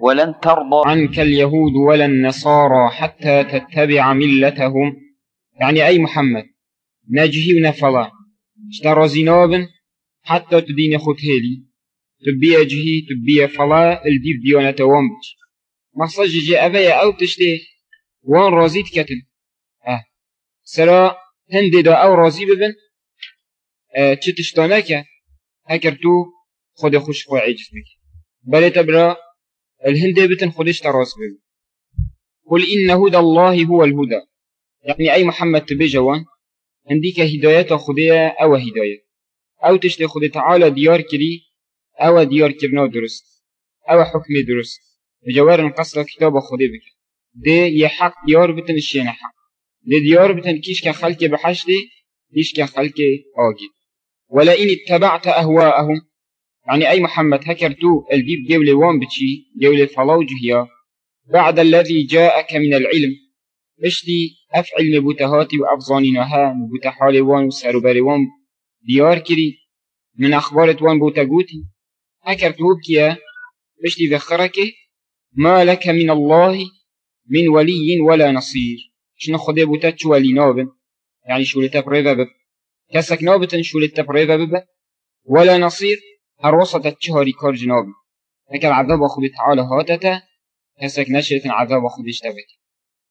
ولن ترضى عنك اليهود ولا النصارى حتى تتبع ملتهم. يعني أي محمد ناجهي ونفلا اشترى زينابن حتى تدين خود هيلي. تبيا جهي تبيا فلا الديب ديانة وامبج مقصد جي أبايا أو تشتي وان رازيت كتن آه. سرا هندي دا أو رازي ببن؟ آه چه تشتانك هكر تو خود خوش خو عجز بك بل تبرا الهندي بتن خودش تراس ببن قل إن هدى الله هو الهدى. يعني أي محمد تبي جوان عندك هداية خدية أو هداية. أو تشتي خدي تعالى ديار كري أو ديار كرنا درست. أو حكم درست. بجوار نقصر كتاب خدي بك. دي يحق ديار بتن الشين حق. دي ديار بتن كيش كخلق بحشدي كيش كخلق آجي. ولئن اتبعت أهواءهم يعني أي محمد هكرتو الديب جولة وان بتشي جولة فلوج هي بعد الذي جاءك من العلم. اشتي أفعل مبوتهاتي وأفظانينها مبوت حالي وان وساروباري وان ديار كري. من أخبار وان بوتاقوتي هكرتو بكيا اشتي ذخرك؟ ما لك من الله من ولي ولا نصير. شنو خدي بوتات ولي نابن؟ يعني شو لتبريفا بب؟ كسك نابتن شو لتبريفا بب؟ ولا نصير؟ هر وسط الشهري كار جنابي لكن عذاب أخذ تعالى هاتتا كسك نشرة عذاب أخذ اشتبك